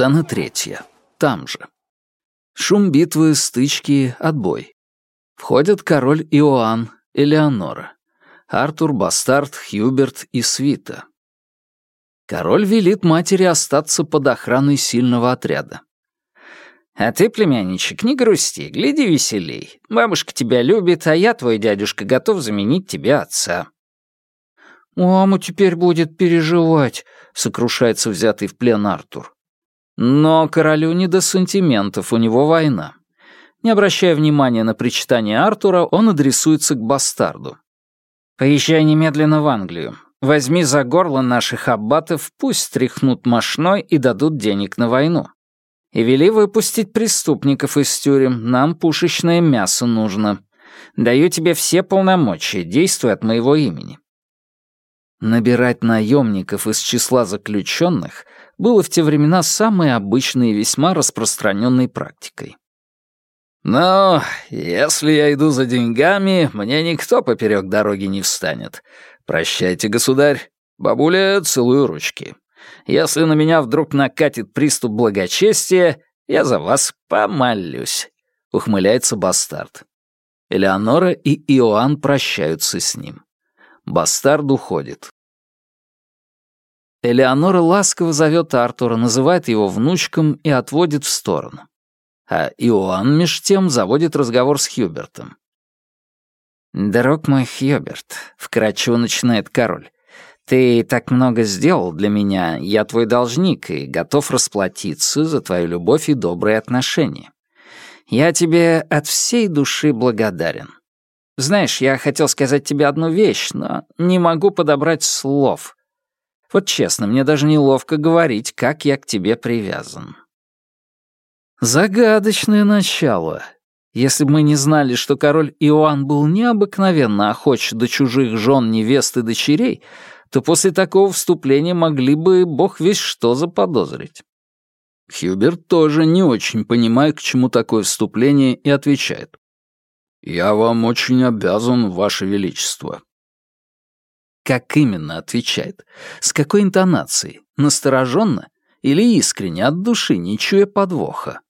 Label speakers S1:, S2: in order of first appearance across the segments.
S1: Сцена третья. Там же. Шум битвы, стычки, отбой. Входят король Иоанн, Элеонора, Артур, Бастард, Хьюберт и Свита. Король велит матери остаться под охраной сильного отряда.
S2: «А ты, племянничек, не грусти, гляди веселей. Бабушка тебя любит, а я, твой дядюшка, готов заменить тебе отца».
S1: «Мама теперь будет переживать», — сокрушается взятый в плен Артур. Но королю не до сантиментов, у него война. Не обращая внимания на причитание Артура, он адресуется к бастарду.
S2: «Поезжай немедленно в Англию. Возьми за горло наших аббатов, пусть стряхнут мошной и дадут денег на войну. И вели выпустить преступников из тюрем, нам пушечное мясо нужно. Даю тебе все полномочия, действуй от моего имени». Набирать наемников из числа заключенных было в те времена самой обычной и весьма распространенной практикой.
S1: «Но если я иду за деньгами, мне никто поперек дороги не встанет. Прощайте, государь. Бабуля, целую ручки. Если на меня вдруг накатит приступ благочестия, я за вас помолюсь», — ухмыляется бастард. Элеонора и Иоанн прощаются с ним. Бастард уходит. Элеонора ласково зовет Артура, называет его внучком и отводит в сторону. А Иоанн меж тем заводит разговор с Хьюбертом.
S2: «Друг мой Хьюберт», — вкратчиво начинает король, «ты так много сделал для меня, я твой должник и готов расплатиться за твою любовь и добрые отношения. Я тебе от всей души благодарен. Знаешь, я хотел сказать тебе одну вещь, но не могу подобрать слов. Вот честно, мне даже неловко говорить, как я к тебе привязан.
S1: Загадочное начало. Если бы мы не знали, что король Иоанн был необыкновенно охоч до чужих жен, невест и дочерей, то после такого вступления могли бы бог весь что заподозрить. Хьюберт тоже не очень понимает, к чему такое вступление, и отвечает. «Я вам очень обязан, Ваше Величество». Как именно отвечает? С какой интонацией? Настороженно? Или искренне, от души, не чуя подвоха?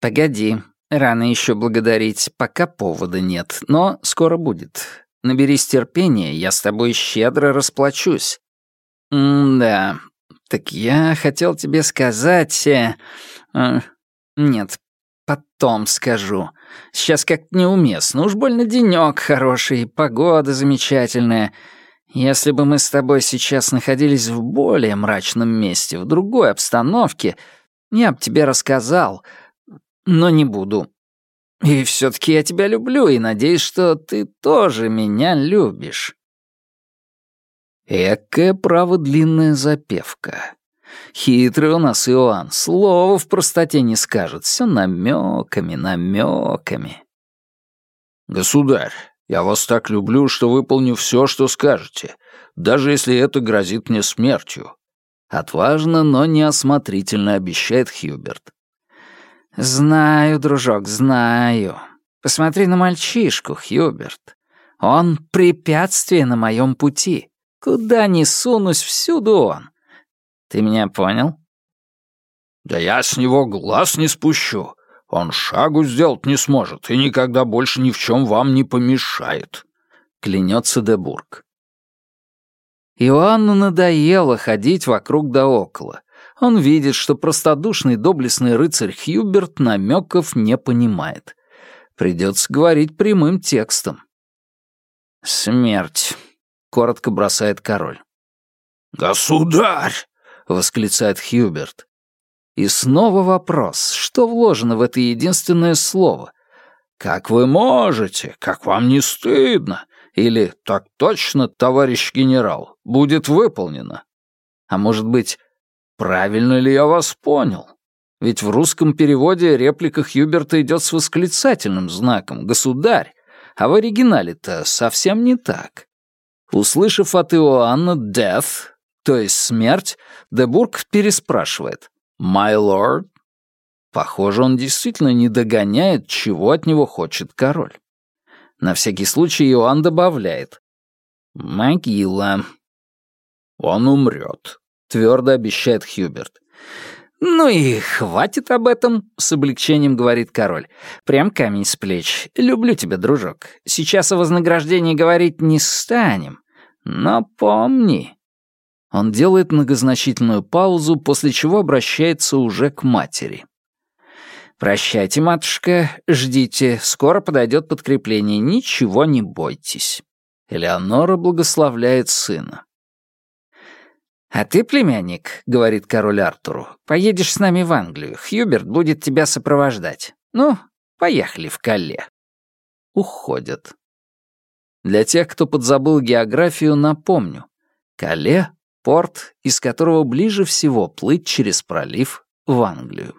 S2: «Погоди, рано еще благодарить, пока повода нет, но скоро будет. Наберись терпения, я с тобой щедро расплачусь». «М-да, так я хотел тебе сказать... Э, э, нет, потом скажу. Сейчас как-то неуместно. Уж больно денёк хороший, погода замечательная. Если бы мы с тобой сейчас находились в более мрачном месте, в другой обстановке, я бы тебе рассказал, но не буду. И все-таки я тебя люблю и надеюсь, что ты тоже меня любишь».
S1: Экая право длинная запевка. Хитрый у нас Иоанн, слова в простоте не скажет, все намеками, намеками. «Государь, я вас так люблю, что выполню все, что скажете, даже если это грозит мне смертью». Отважно, но неосмотрительно обещает Хьюберт.
S2: «Знаю, дружок, знаю. Посмотри на мальчишку, Хьюберт. Он — препятствие на моем пути. Куда ни сунусь, всюду он. Ты меня понял?»
S3: «Да я с него глаз не спущу. Он шагу сделать не сможет и никогда больше ни в чем вам не помешает», — клянется Дебург.
S1: Иоанну надоело ходить вокруг да около. Он видит, что простодушный доблестный рыцарь Хьюберт намеков не понимает. Придется говорить прямым текстом.
S2: «Смерть», — коротко бросает король.
S3: «Государь!» — восклицает Хьюберт.
S1: И снова вопрос, что вложено в это единственное слово? «Как вы можете? Как вам не стыдно?» Или «Так точно, товарищ генерал, будет выполнено». А может быть, правильно ли я вас понял? Ведь в русском переводе реплика Хьюберта идет с восклицательным знаком «Государь», а в оригинале-то совсем не так. Услышав от Иоанна «death», то есть смерть, Дебург переспрашивает «My lord?» Похоже, он действительно не догоняет, чего от него хочет король. На всякий случай Иоанн добавляет «Могила». «Он умрет», — твердо обещает Хьюберт.
S2: «Ну и хватит об этом», — с облегчением говорит король. «Прям камень с плеч. Люблю тебя, дружок. Сейчас о вознаграждении говорить не станем. Но помни».
S1: Он делает многозначительную паузу, после чего обращается уже к матери.
S2: «Прощайте, матушка, ждите, скоро подойдет подкрепление, ничего не бойтесь».
S1: Элеонора благословляет сына.
S2: «А ты, племянник, — говорит король Артуру, — поедешь с нами в Англию. Хьюберт будет тебя сопровождать. Ну, поехали в Калле».
S1: Уходят. Для тех, кто подзабыл географию, напомню. Кале — порт, из которого ближе всего плыть через пролив в Англию.